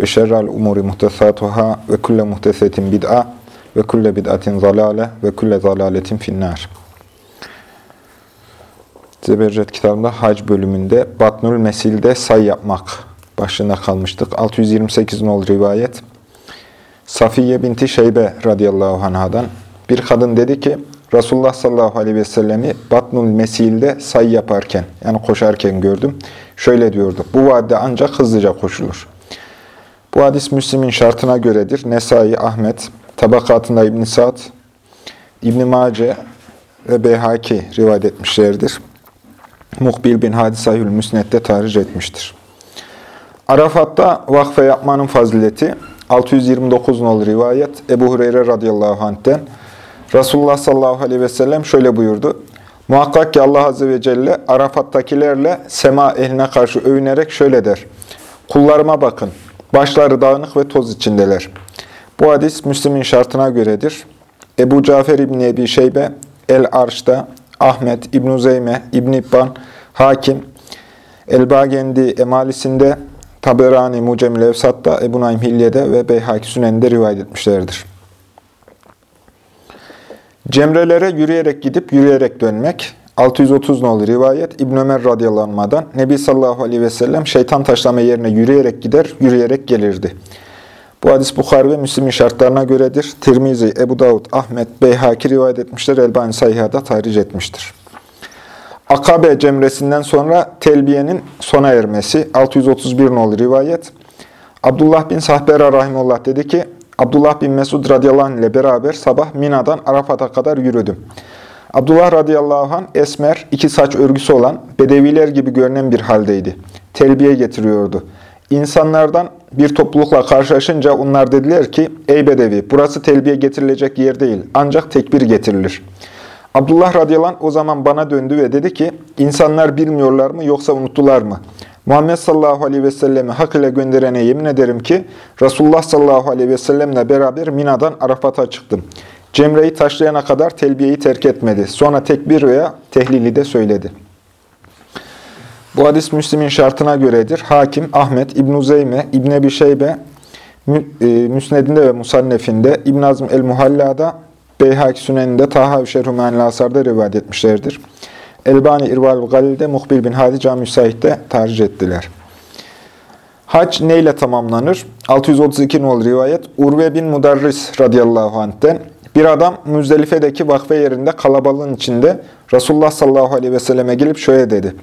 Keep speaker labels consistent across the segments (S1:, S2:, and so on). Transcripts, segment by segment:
S1: ve şerrel umuri muhtesatuhâ ve kulle muhtesetin bid'a ve kulle bid'atin zalale ve kulle zalaletin finnâr. Zebercet kitabında hac bölümünde Batnül Mesil'de say yapmak başında kalmıştık. 628 nol rivayet. Safiye binti Şeybe radıyallahu anhadan bir kadın dedi ki Resulullah sallallahu aleyhi ve sellemi Batnul Mesil'de say yaparken yani koşarken gördüm. Şöyle diyordu. Bu vadide ancak hızlıca koşulur. Bu hadis Müslim'in şartına göredir. Nesai, Ahmet, tabakatında İbn Sa'd, İbn Mace ve Beyhaki rivayet etmişlerdir. Muhbil bin Hadisayül Müsned'de tarih etmiştir. Arafat'ta vakfe yapmanın fazileti 629 nol rivayet Ebu Hureyre radıyallahu anh'ten Resulullah sallallahu aleyhi ve sellem şöyle buyurdu. Muhakkak ki Allah azze ve celle Arafat'takilerle sema ehline karşı övünerek şöyle der. Kullarıma bakın. Başları dağınık ve toz içindeler. Bu hadis Müslim'in şartına göredir. Ebu Cafer İbni Ebi Şeybe, El-Arş'ta, Ahmet, İbn-i Zeyme, ibn İbban, Hakim, El-Bagendi Emalisinde, Taberani Mucemil Evsat'ta, Ebu Naim Hilye'de ve Beyhaki Sünen'de rivayet etmişlerdir. Cemrelere yürüyerek gidip yürüyerek dönmek, 630 nolu rivayet İbn Ömer radıyallahu Nebi sallallahu aleyhi ve sellem şeytan taşlama yerine yürüyerek gider, yürüyerek gelirdi. Bu hadis Bukhari ve Müslim'in şartlarına göredir. Tirmizi, Ebu Davud, Ahmet, Beyhaki rivayet etmişler. Elbani Sayıha'da tarih etmiştir. Akabe cemresinden sonra telbiyenin sona ermesi 631 nolu rivayet. Abdullah bin Sahbera rahimullah dedi ki, Abdullah bin Mesud radıyallahu anh ile beraber sabah Mina'dan Arafat'a kadar yürüdüm. Abdullah radıyallahu anh esmer, iki saç örgüsü olan, bedeviler gibi görünen bir haldeydi. Telbiye getiriyordu. İnsanlardan bir toplulukla karşılaşınca onlar dediler ki, Ey bedevi, burası telbiye getirilecek yer değil, ancak tekbir getirilir. Abdullah radıyallahu anh o zaman bana döndü ve dedi ki, insanlar bilmiyorlar mı yoksa unuttular mı? Muhammed sallallahu aleyhi ve sellemi hak ile gönderene yemin ederim ki, Resulullah sallallahu aleyhi ve sellemle beraber Mina'dan Arafat'a çıktım. Cemre'yi taşlayana kadar telbiyeyi terk etmedi. Sonra tekbir veya tehlili de söyledi. Bu hadis Müslim'in şartına göredir. Hakim, Ahmet, İbn-i Zeyme, İbn Ebi Şeybe, Müsned'inde ve Musannef'inde, İbn Azm el-Muhalla'da, Beyhaki Sünen'inde, Taha-ı Şerhü Asar'da rivayet etmişlerdir. Elbani İrval Galil'de, Muhbil bin Hadi Cami Said'de tercih ettiler. Hac neyle tamamlanır? 632 nol rivayet Urve bin Mudarris radıyallahu anh'ten bir adam Müzdelife'deki vakfe yerinde kalabalığın içinde Resulullah sallallahu aleyhi ve selleme gelip şöyle dedi.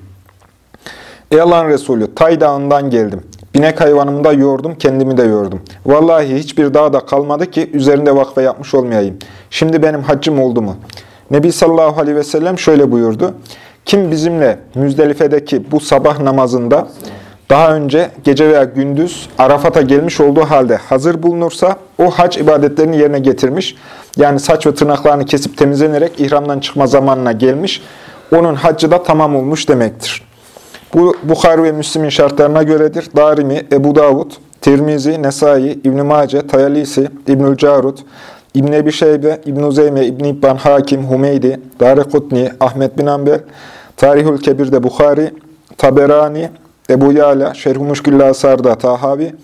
S1: Ey Allah'ın Resulü, Tay dağından geldim. Binek hayvanımı da yordum, kendimi de yordum. Vallahi hiçbir dağda kalmadı ki üzerinde vakfe yapmış olmayayım. Şimdi benim haccım oldu mu? Nebi sallallahu aleyhi ve sellem şöyle buyurdu. Kim bizimle Müzdelife'deki bu sabah namazında daha önce gece veya gündüz Arafat'a gelmiş olduğu halde hazır bulunursa o hac ibadetlerini yerine getirmiş. Yani saç ve tırnaklarını kesip temizlenerek ihramdan çıkma zamanına gelmiş. Onun haccı da tamam olmuş demektir. Bu Bukhari ve Müslim'in şartlarına göredir. Darimi, Ebu Davud, Tirmizi, Nesai, İbn-i Mace, Tayalisi, İbnül Carud, İbn-i Ebi Şeybe, İbn-i Uzeyme, İbn-i İbban, Hakim, Humeydi, Darikutni, Ahmet bin Ambel, Tarihül Kebir'de Bukhari, Taberani, Ebu Yala, Şerh-i Asar'da Tahavi,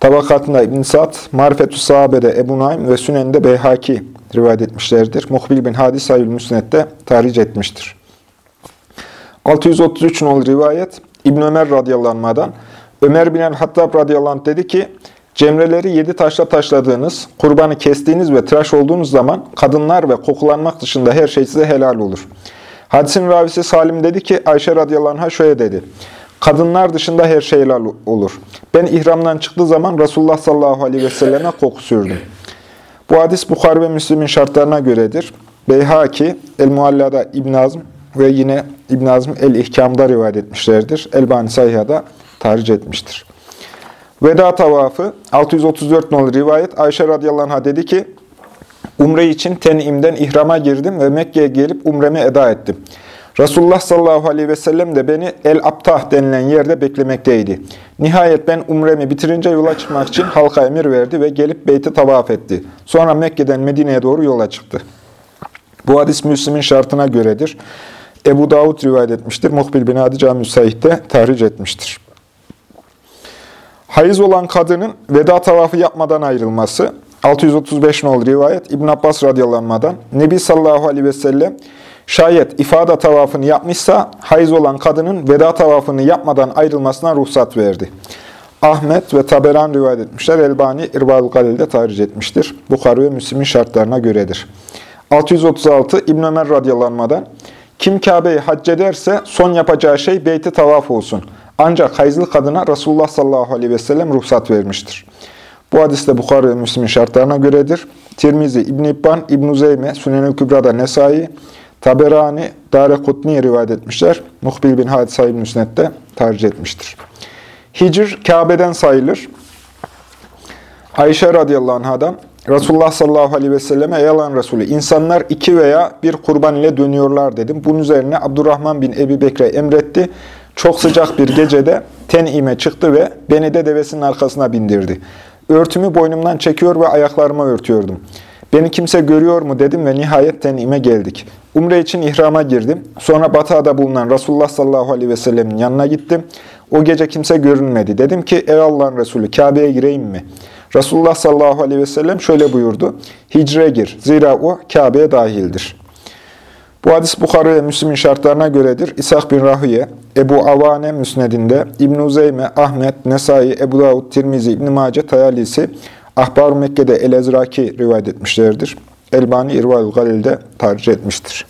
S1: Tabakatında İbn Sa'd, Marifetü Sahabe'de Ebu Naim ve Sünen'de Beyhaki rivayet etmişlerdir. Muhbil bin Hadis Sayül Müsned'de tarih etmiştir. 633 nol rivayet İbn Ömer radıyallahu Ömer bin el-Hattab radıyallahu dedi ki Cemreleri yedi taşla taşladığınız, kurbanı kestiğiniz ve tıraş olduğunuz zaman kadınlar ve kokulanmak dışında her şey size helal olur. Hadisin ravisi Salim dedi ki Ayşe radıyallahu şöyle dedi. Kadınlar dışında her şey helal olur. Ben ihramdan çıktığı zaman Resulullah sallallahu aleyhi ve selleme koku sürdüm. Bu hadis Bukhari ve Müslim'in şartlarına göredir. Beyhaki, El-Mualla'da İbn Azm ve yine İbn Azm El-İhkam'da rivayet etmişlerdir. Elbani Sayha'da tarih etmiştir. Veda tavafı 634 nolu rivayet Ayşe radıyallahu anh'a dedi ki Umre için Ten'im'den ihrama girdim ve Mekke'ye gelip umremi eda ettim. Resulullah sallallahu aleyhi ve sellem de beni El-Abtah denilen yerde beklemekteydi. Nihayet ben umremi bitirince yola çıkmak için halka emir verdi ve gelip beyti tavaf etti. Sonra Mekke'den Medine'ye doğru yola çıktı. Bu hadis Müslim'in şartına göredir. Ebu Davud rivayet etmiştir. Muhbil bin Adi Cami Said'de tahric etmiştir. Hayız olan kadının veda tavafı yapmadan ayrılması 635 nol rivayet İbn Abbas radıyallahu Nebi sallallahu aleyhi ve sellem şayet ifade tavafını yapmışsa hayız olan kadının veda tavafını yapmadan ayrılmasına ruhsat verdi. Ahmet ve Taberan rivayet etmişler. Elbani İrbal Galil'de tarih etmiştir. Bukhari ve Müslim'in şartlarına göredir. 636 İbn Ömer radıyallahu kim Kabe'yi hac ederse son yapacağı şey beyti tavaf olsun. Ancak hayızlı kadına Resulullah sallallahu aleyhi ve sellem ruhsat vermiştir. Bu hadis de Bukhari ve Müslim'in şartlarına göredir. Tirmizi, İbn-i İbban, İbn-i Zeyme, Sünen-i Kübra'da Nesai, Taberani, Dare Kutni'ye rivayet etmişler. Muhbil bin Hadisa İbn-i Sünnet'te tercih etmiştir. Hicr, Kabe'den sayılır. Ayşe radıyallahu anhadan Resulullah sallallahu aleyhi ve selleme ey Allah'ın Resulü insanlar iki veya bir kurban ile dönüyorlar dedim. Bunun üzerine Abdurrahman bin Ebi Bekre emretti. Çok sıcak bir gecede tenime çıktı ve beni de devesinin arkasına bindirdi. Örtümü boynumdan çekiyor ve ayaklarıma örtüyordum. Beni kimse görüyor mu dedim ve nihayet tenime geldik. Umre için ihrama girdim. Sonra Bata'da bulunan Resulullah sallallahu aleyhi ve sellemin yanına gittim. O gece kimse görünmedi. Dedim ki ey Allah'ın Resulü Kabe'ye gireyim mi? Resulullah sallallahu aleyhi ve sellem şöyle buyurdu. Hicre gir. Zira o Kabe'ye dahildir. Bu hadis Bukhara ve Müslim'in şartlarına göredir. İshak bin Rahiye, Ebu Avane Müsned'inde, İbn-i Zeyme, Ahmet, Nesai, Ebu Davud, Tirmizi, İbn-i Mace, Tayalisi, ahbar Mekke'de El-Ezraki rivayet etmişlerdir. Elbani İrval Galil'de tercih etmiştir.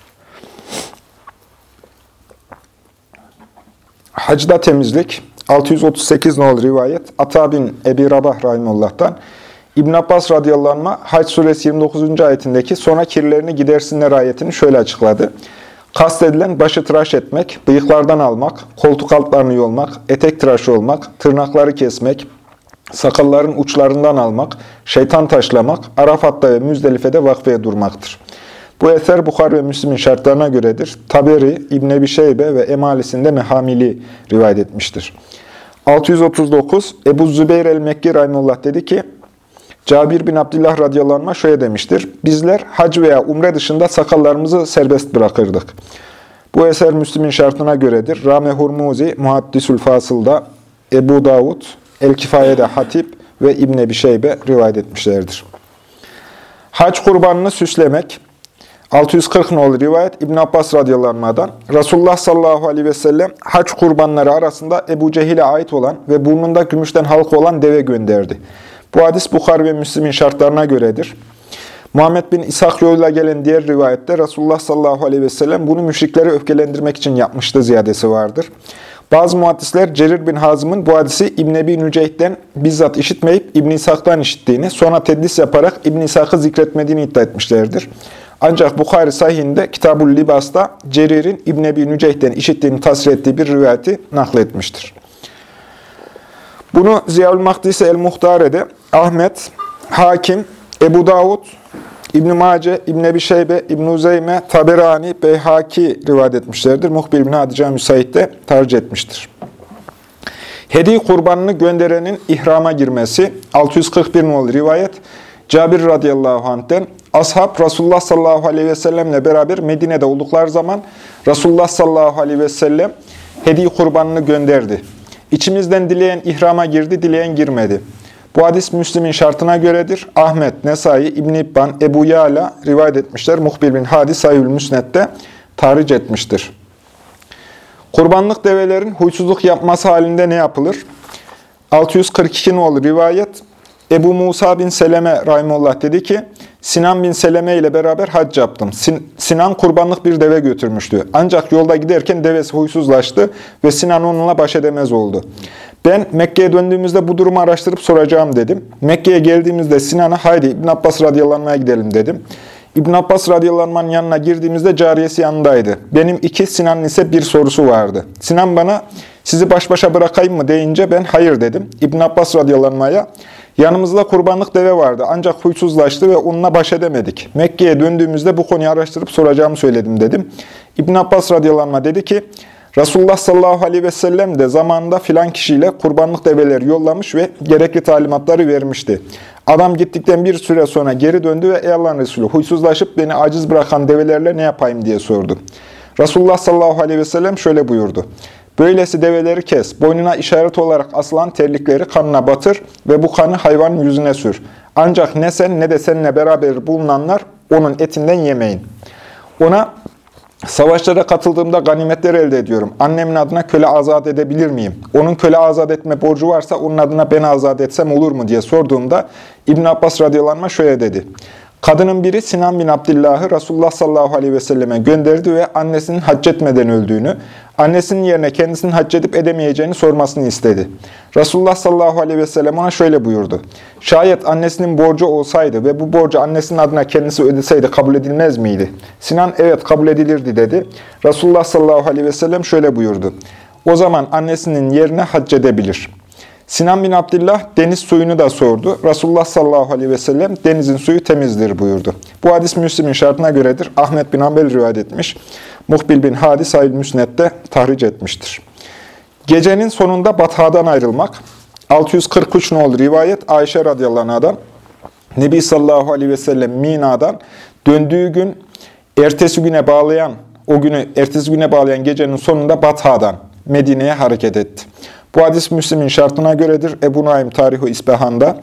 S1: Hacda temizlik 638 nol rivayet Ata bin Ebi Rabah Rahimullah'tan İbn Abbas radıyallahu anh Hac suresi 29. ayetindeki sonra kirlerini gidersinler ayetini şöyle açıkladı. Kastedilen başı tıraş etmek, bıyıklardan almak, koltuk altlarını yolmak, etek tıraşı olmak, tırnakları kesmek, sakalların uçlarından almak, şeytan taşlamak, Arafat'ta ve Müzdelife'de vakfeye durmaktır. Bu eser Bukhar ve Müslim'in şartlarına göredir. Taberi, İbn Ebi Şeybe ve Emalisinde Mehamili rivayet etmiştir. 639 Ebu Zübeyir el-Mekki Rahimullah dedi ki, Cabir bin Abdullah radıyallahu şöyle demiştir. Bizler hac veya umre dışında sakallarımızı serbest bırakırdık. Bu eser Müslim'in şartına göredir. Rame Hurmuzi, Muhaddisül Fasıl'da, Ebu Davud, El-Kifaye'de Hatip ve İbn Ebi Şeybe rivayet etmişlerdir. Hac kurbanını süslemek, 640 nolu rivayet İbn Abbas radıyallahu Resulullah sallallahu aleyhi ve sellem hac kurbanları arasında Ebu Cehil'e ait olan ve burnunda gümüşten halka olan deve gönderdi. Bu hadis Bukhar ve Müslim'in şartlarına göredir. Muhammed bin İshak yoluyla gelen diğer rivayette Resulullah sallallahu aleyhi ve sellem bunu müşrikleri öfkelendirmek için yapmıştı ziyadesi vardır. Bazı muhaddisler Cerir bin Hazım'ın bu hadisi İbn Ebi Nüceyh'den bizzat işitmeyip İbn İshak'tan işittiğini, sonra tedlis yaparak İbn İshak'ı zikretmediğini iddia etmişlerdir. Ancak Bukhari sahihinde Kitabul Libas'ta Cerir'in İbn Ebi Nüceyh'den işittiğini tasvir ettiği bir rivayeti nakletmiştir. Bunu Ziyaül Mahdisi el-Muhtare'de Ahmet, Hakim, Ebu Davud, İbn-i Mace, İbn-i Ebi Şeybe, İbn-i Uzeyme, Taberani, Beyhaki rivayet etmişlerdir. Muhbir bin Hadice Müsait de tercih etmiştir. Hediye kurbanını gönderenin ihrama girmesi 641 nol rivayet. Cabir radıyallahu anh'ten ashab Resulullah sallallahu aleyhi ve sellemle beraber Medine'de oldukları zaman Resulullah sallallahu aleyhi ve sellem hediye kurbanını gönderdi. İçimizden dileyen ihrama girdi, dileyen girmedi. Bu hadis Müslim'in şartına göredir. Ahmet, Nesai, İbn İbban, Ebu Yala rivayet etmişler. Muhbir bin Hadis Sayül Müsnet'te tahric etmiştir. Kurbanlık develerin huysuzluk yapması halinde ne yapılır? 642 nolu rivayet Ebu Musa bin Seleme Rahimullah dedi ki, Sinan bin Seleme ile beraber hac yaptım. Sin Sinan kurbanlık bir deve götürmüştü. Ancak yolda giderken devesi huysuzlaştı ve Sinan onunla baş edemez oldu. Ben Mekke'ye döndüğümüzde bu durumu araştırıp soracağım dedim. Mekke'ye geldiğimizde Sinan'a haydi İbn Abbas radıyallahu gidelim dedim. İbn Abbas radıyallahu yanına girdiğimizde cariyesi yanındaydı. Benim iki Sinan'ın ise bir sorusu vardı. Sinan bana Sizi baş başa bırakayım mı deyince ben hayır dedim. İbn Abbas radıyallahu yanımızda kurbanlık deve vardı ancak huysuzlaştı ve onunla baş edemedik. Mekke'ye döndüğümüzde bu konuyu araştırıp soracağımı söyledim dedim. İbn Abbas radıyallahu dedi ki Resulullah sallallahu aleyhi ve sellem de zamanında filan kişiyle kurbanlık develeri yollamış ve gerekli talimatları vermişti. Adam gittikten bir süre sonra geri döndü ve ey Allah'ın Resulü huysuzlaşıp beni aciz bırakan develerle ne yapayım diye sordu. Resulullah sallallahu aleyhi ve sellem şöyle buyurdu. Böylesi develeri kes, boynuna işaret olarak asılan terlikleri kanına batır ve bu kanı hayvanın yüzüne sür. Ancak ne sen ne de seninle beraber bulunanlar onun etinden yemeyin. Ona Savaşlara katıldığımda ganimetler elde ediyorum. Annemin adına köle azat edebilir miyim? Onun köle azat etme borcu varsa onun adına ben azat etsem olur mu diye sorduğumda İbn Abbas radıyallahu şöyle dedi. Kadının biri Sinan bin Abdullah'ı Resulullah sallallahu aleyhi ve selleme gönderdi ve annesinin hac etmeden öldüğünü, annesinin yerine kendisinin hac edip edemeyeceğini sormasını istedi. Resulullah sallallahu aleyhi ve sellem ona şöyle buyurdu. Şayet annesinin borcu olsaydı ve bu borcu annesinin adına kendisi ödeseydi kabul edilmez miydi? Sinan evet kabul edilirdi dedi. Resulullah sallallahu aleyhi ve sellem şöyle buyurdu. O zaman annesinin yerine hac edebilir.'' Sinan bin Abdullah deniz suyunu da sordu. Resulullah sallallahu aleyhi ve sellem denizin suyu temizdir buyurdu. Bu hadis Müslim'in şartına göredir. Ahmet bin Ambel rivayet etmiş. Muhbil bin Hadi Sahil Müsnet'te tahric etmiştir. Gecenin sonunda bathadan ayrılmak. 643 nolu rivayet Ayşe radıyallahu anh'dan. Nebi sallallahu aleyhi ve sellem Mina'dan döndüğü gün ertesi güne bağlayan, o günü ertesi güne bağlayan gecenin sonunda Batha'dan Medine'ye hareket etti. Bu hadis Müslim'in şartına göredir. Ebu Naim Tarihu İsbehan'da,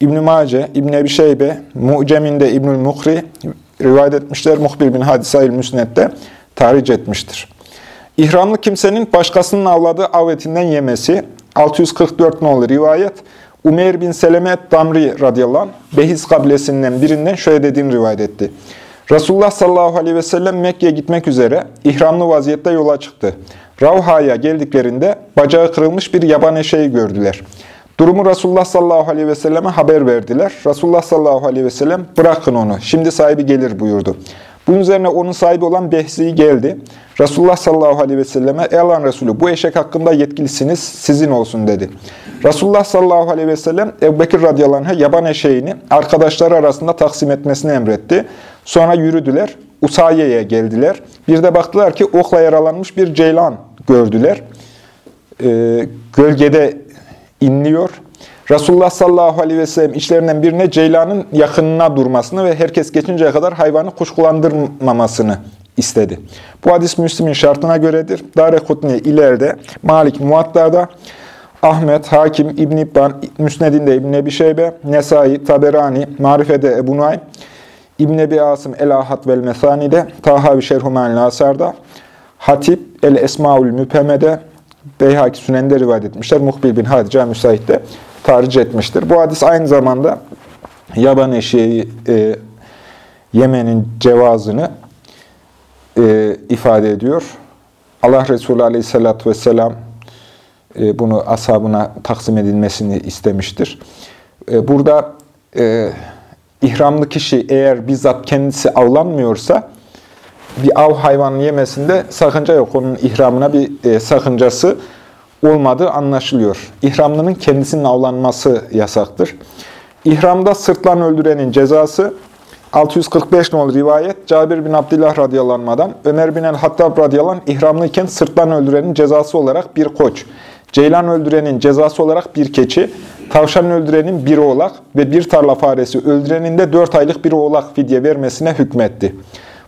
S1: İbn-i Mace, İbn-i Ebi Şeybe, Mu'cem'inde İbnül Mukri rivayet etmişler. Muhbir bin Hadisayil Müsnet'te tahric etmiştir. İhramlı kimsenin başkasının avladığı av etinden yemesi, 644 nolu rivayet, Umeyr bin Seleme Damri radıyallahu anh, Behiz kabilesinden birinden şöyle dediğini rivayet etti. Resulullah sallallahu aleyhi ve sellem Mekke'ye gitmek üzere ihramlı vaziyette yola çıktı. Ravha'ya geldiklerinde bacağı kırılmış bir yaban eşeği gördüler. Durumu Resulullah sallallahu aleyhi ve selleme haber verdiler. Resulullah sallallahu aleyhi ve sellem bırakın onu, şimdi sahibi gelir buyurdu. Bunun üzerine onun sahibi olan Behzi geldi. Resulullah sallallahu aleyhi ve selleme, ey Allah'ın Resulü bu eşek hakkında yetkilisiniz, sizin olsun dedi. Resulullah sallallahu aleyhi ve sellem Ebu Bekir radıyallahu anh'a yaban eşeğini arkadaşları arasında taksim etmesini emretti. Sonra yürüdüler, Usaye'ye geldiler. Bir de baktılar ki okla yaralanmış bir ceylan gördüler. Ee, gölgede inliyor. Resulullah sallallahu aleyhi ve sellem içlerinden birine ceylanın yakınına durmasını ve herkes geçinceye kadar hayvanı kuşkulandırmamasını istedi. Bu hadis Müslim'in şartına göredir. Darekutni ileride, Malik Muatta'da, Ahmet, Hakim, İbn İbban, Müsned'inde İbn Ebi Şeybe, Nesai, Taberani, Marife'de Ebu Nuaym, İbn Ebi Asım El-Ahad vel Mesani'de, Tahavi Şerhumen Lasar'da, Hatip El-Esmaül Müpeme'de, Beyhaki Sünen'de rivayet etmişler. Muhbil bin Hadice Müsait'te tarih etmiştir. Bu hadis aynı zamanda yaban eşeği e, yemenin cevazını e, ifade ediyor. Allah Resulü Aleyhisselatü Vesselam e, bunu ashabına taksim edilmesini istemiştir. E, burada e, ihramlı kişi eğer bizzat kendisi avlanmıyorsa bir av hayvanı yemesinde sakınca yok. Onun ihramına bir e, sakıncası olmadığı anlaşılıyor. İhramlının kendisinin avlanması yasaktır. İhramda sırtlan öldürenin cezası 645 nolu rivayet Cabir bin Abdullah radıyallahu Ömer bin el-Hattab radıyallahu ihramlıyken sırtlan öldürenin cezası olarak bir koç, ceylan öldürenin cezası olarak bir keçi, tavşan öldürenin bir oğlak ve bir tarla faresi öldürenin de dört aylık bir oğlak fidye vermesine hükmetti.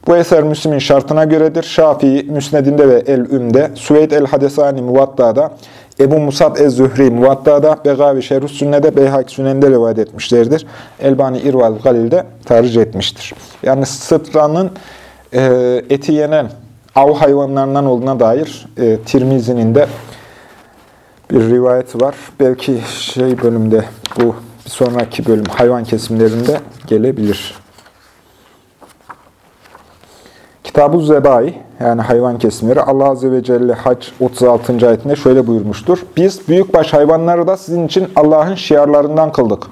S1: Bu eser Müslim'in şartına göredir. Şafii, Müsned'inde ve El-Üm'de, Süveyd el-Hadesani Muvatta'da, Ebu Musab ez-Zühri Muvatta'da, Begavi Şerhus Sünne'de, Beyhak Sünne'nde rivayet etmişlerdir. Elbani İrval Galil'de tercih etmiştir. Yani sıtranın e, eti yenen av hayvanlarından olduğuna dair e, Tirmizi'nin de bir rivayeti var. Belki şey bölümde bu bir sonraki bölüm hayvan kesimlerinde gelebilir. Kitab-ı Zebai, yani hayvan kesimleri, Allah Azze ve Celle Hac 36. ayetinde şöyle buyurmuştur. Biz büyükbaş hayvanları da sizin için Allah'ın şiarlarından kıldık.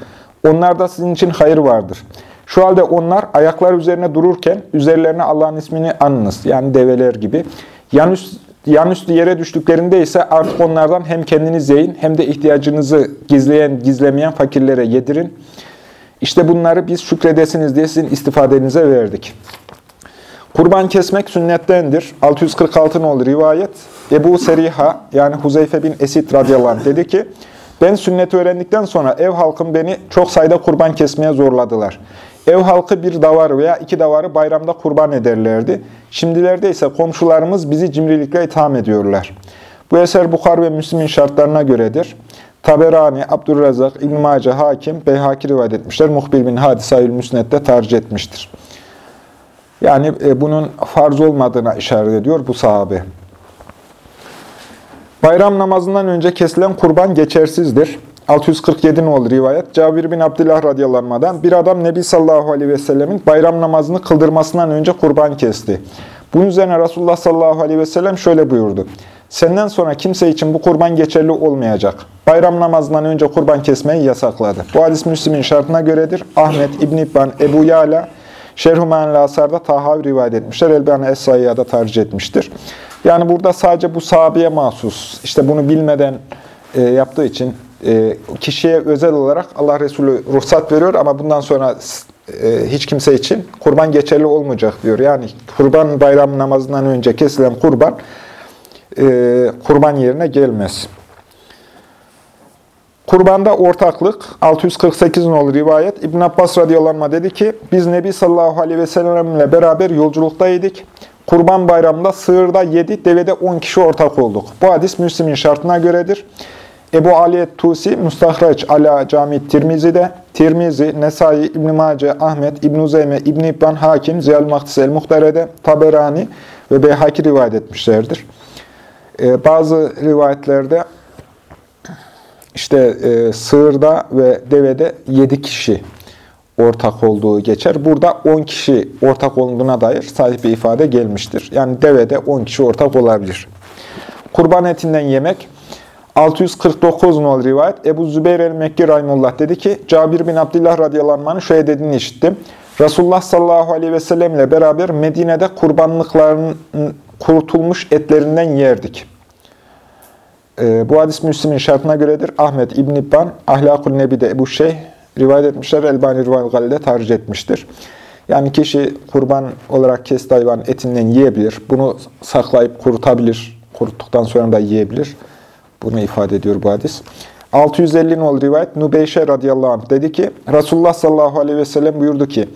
S1: Onlar da sizin için hayır vardır. Şu halde onlar ayaklar üzerine dururken üzerlerine Allah'ın ismini anınız. Yani develer gibi. Yan, üst, Yanüstü yere düştüklerinde ise artık onlardan hem kendiniz yiyin hem de ihtiyacınızı gizleyen, gizlemeyen fakirlere yedirin. İşte bunları biz şükredesiniz diye sizin istifadenize verdik. Kurban kesmek sünnettendir. 646 olur rivayet. Ebu Seriha yani Huzeyfe bin Esid radıyallahu anh dedi ki, ben sünneti öğrendikten sonra ev halkım beni çok sayıda kurban kesmeye zorladılar. Ev halkı bir davar veya iki davarı bayramda kurban ederlerdi. Şimdilerde ise komşularımız bizi cimrilikle itham ediyorlar. Bu eser Bukhar ve Müslim'in şartlarına göredir. Taberani, Abdurrazak, İbn-i Mace, Hakim, Beyhaki rivayet etmişler. Muhbil bin Hadisayül Müsned'de tercih etmiştir. Yani e, bunun farz olmadığına işaret ediyor bu sahabe. Bayram namazından önce kesilen kurban geçersizdir. 647 olur rivayet. Cabir bin Abdullah radıyallahu bir adam Nebi sallallahu aleyhi ve sellemin bayram namazını kıldırmasından önce kurban kesti. Bunun üzerine Resulullah sallallahu aleyhi ve sellem şöyle buyurdu. Senden sonra kimse için bu kurban geçerli olmayacak. Bayram namazından önce kurban kesmeyi yasakladı. Bu hadis Müslim'in şartına göredir. Ahmet, İbn İbban, Ebu Yala, Şerh-i Manil Asar'da Tahavi rivayet etmişler. Elbani Es-Sayya'da tercih etmiştir. Yani burada sadece bu sahabeye mahsus. İşte bunu bilmeden e, yaptığı için e, kişiye özel olarak Allah Resulü ruhsat veriyor ama bundan sonra e, hiç kimse için kurban geçerli olmayacak diyor. Yani kurban bayram namazından önce kesilen kurban e, kurban yerine gelmez. Kurbanda ortaklık 648 nolu rivayet İbn Abbas radıyallahu dedi ki biz Nebi sallallahu aleyhi ve sellemle beraber yolculuktaydık. Kurban bayramında sığırda 7, devede 10 kişi ortak olduk. Bu hadis Müslim'in şartına göredir. Ebu Ali Tusi, Mustahraç ala Cami Tirmizi'de, Tirmizi, Nesai, İbn Mace, Ahmet, İbn Uzeyme, İbn İbban, Hakim, Ziyal Mahtis el-Muhtare'de, Taberani ve Beyhaki rivayet etmişlerdir. Ee, bazı rivayetlerde işte e, sığırda ve devede 7 kişi ortak olduğu geçer. Burada 10 kişi ortak olduğuna dair sahip bir ifade gelmiştir. Yani devede 10 kişi ortak olabilir. Kurban etinden yemek 649 nol rivayet Ebu Zübeyir el-Mekki Rahimullah dedi ki Cabir bin Abdullah radıyallahu anh'ın şöyle dediğini işittim. Resulullah sallallahu aleyhi ve sellem ile beraber Medine'de kurbanlıkların kurutulmuş etlerinden yerdik. Ee, bu hadis Müslim'in şartına göredir. Ahmet İbn İbban, Ahlakul Nebi'de Ebu Şeyh rivayet etmişler. Elbani Rivayet Gali'de tercih etmiştir. Yani kişi kurban olarak kesti hayvan etinden yiyebilir. Bunu saklayıp kurutabilir. Kuruttuktan sonra da yiyebilir. Bunu ifade ediyor bu hadis. 650 nol rivayet Nubeyşe radıyallahu anh dedi ki Resulullah sallallahu aleyhi ve sellem buyurdu ki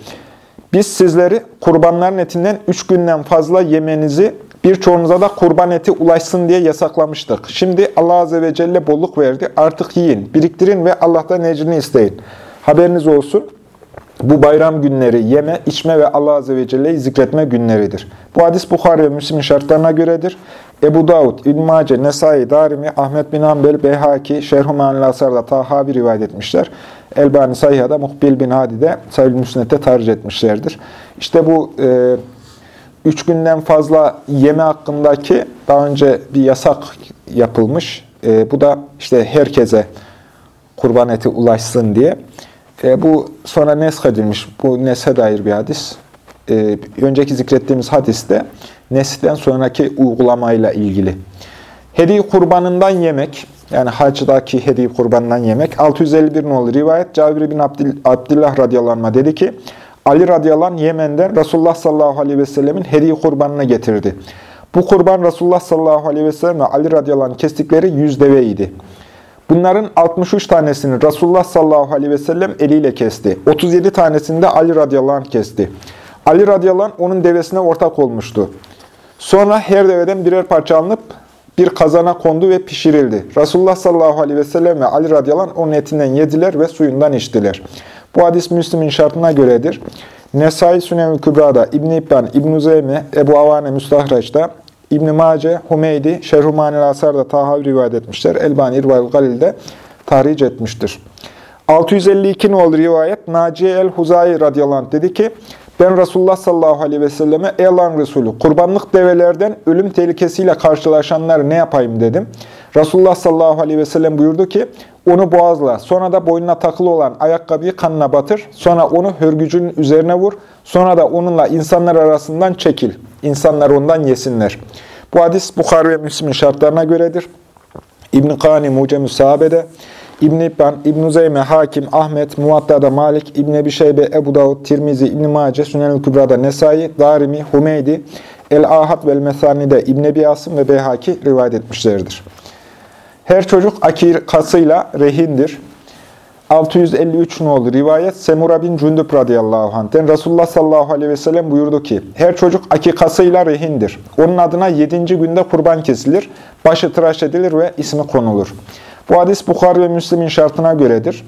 S1: biz sizleri kurbanların etinden üç günden fazla yemenizi birçoğunuza da kurban eti ulaşsın diye yasaklamıştık. Şimdi Allah azze ve celle bolluk verdi. Artık yiyin, biriktirin ve Allah'tan ecrini isteyin. Haberiniz olsun. Bu bayram günleri yeme, içme ve Allah Azze ve Celle'yi zikretme günleridir. Bu hadis Bukhari ve Müslim'in şartlarına göredir. Ebu Davud, İbn Mace, Nesai, Darimi, Ahmet bin Hanbel, Beyhaki, Şerh-i Asar'da Tahabi rivayet etmişler. Elbani Sayha'da, Muhbil bin Hadi'de, Sayül Müsnet'te tercih etmişlerdir. İşte bu e, üç günden fazla yeme hakkındaki daha önce bir yasak yapılmış. E, bu da işte herkese kurban eti ulaşsın diye. E, bu sonra nesk edilmiş. Bu neshe dair bir hadis. E, önceki zikrettiğimiz hadiste nesiden sonraki uygulamayla ilgili. Hediye kurbanından yemek, yani hacdaki hediye kurbanından yemek. 651 nolu rivayet Cabir bin Abdillah radıyallahu anh dedi ki, Ali radıyallahu anh Yemen'den Resulullah sallallahu aleyhi ve sellemin hediye kurbanını getirdi. Bu kurban Resulullah sallallahu aleyhi ve sellem ve Ali radıyallahu anh kestikleri yüz deveydi. Bunların 63 tanesini Resulullah sallallahu aleyhi ve sellem eliyle kesti. 37 tanesini de Ali radıyallahu anh kesti. Ali radıyallahu anh onun devesine ortak olmuştu. Sonra her deveden birer parça alınıp bir kazana kondu ve pişirildi. Resulullah sallallahu aleyhi ve sellem ve Ali radıyallahu anh onun etinden yediler ve suyundan içtiler. Bu hadis Müslüm'ün şartına göredir. Nesai Sünev-i Kübra'da, İbn-i İbban, İbn-i Zeyme, Ebu Avane Müstahraç'ta, İbn-i Mace, Humeydi, Şerhumanil Asar'da Tahav rivayet etmişler. Elbani Rivayet Galil'de tahric etmiştir. 652 nolu rivayet Naciye el-Huzayi radıyallahu anh dedi ki, ben Resulullah sallallahu aleyhi ve selleme ey Allah'ın Resulü kurbanlık develerden ölüm tehlikesiyle karşılaşanlar ne yapayım dedim. Resulullah sallallahu aleyhi ve sellem buyurdu ki onu boğazla sonra da boynuna takılı olan ayakkabıyı kanına batır. Sonra onu hörgücünün üzerine vur. Sonra da onunla insanlar arasından çekil. İnsanlar ondan yesinler. Bu hadis Bukhari ve Müslim'in şartlarına göredir. İbn-i Kani Mucem-i Sahabe'de, İbn-i İbban, İbn-i Zeyme, Hakim, Ahmet, Muvatta'da Malik, İbn-i Ebi Şeybe, Ebu Davud, Tirmizi, İbn-i Mace, Sünen-ül Kübra'da Nesai, Darimi, Humeydi, El-Ahad vel Mesani'de İbn-i Ebi Asım ve Beyhaki rivayet etmişlerdir. Her çocuk akikasıyla rehindir. 653 nolu rivayet Semura bin Cündüp radıyallahu anh'ten Resulullah sallallahu aleyhi ve sellem buyurdu ki her çocuk akikasıyla rehindir. Onun adına 7. günde kurban kesilir, başı tıraş edilir ve ismi konulur. Bu hadis Bukhari ve Müslim'in şartına göredir.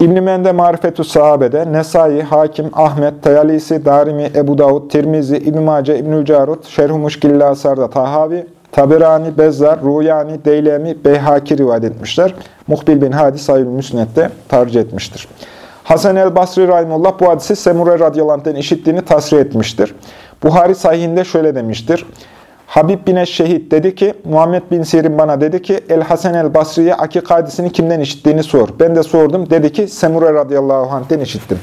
S1: İbn-i Mende Marifetü Sahabe'de, Nesai, Hakim, Ahmet, Tayalisi, Darimi, Ebu Davud, Tirmizi, İbn-i Mace, İbn-i Carut, Şerh-i Muşkilli Asar'da Tahavi, Taberani, Bezzar, Ruyani, Deylemi, Beyhaki rivayet etmişler. Muhbil bin Hadis Sayül Müsnet'te tercih etmiştir. Hasan el-Basri Rahimullah bu hadisi Semure radıyallahu işittiğini tasrih etmiştir. Buhari sahihinde şöyle demiştir. Habib bin Şehit dedi ki, Muhammed bin Sirin bana dedi ki, El Hasan el Basri'ye akik hadisini kimden işittiğini sor. Ben de sordum. Dedi ki, Semure radıyallahu anh'ten işittim.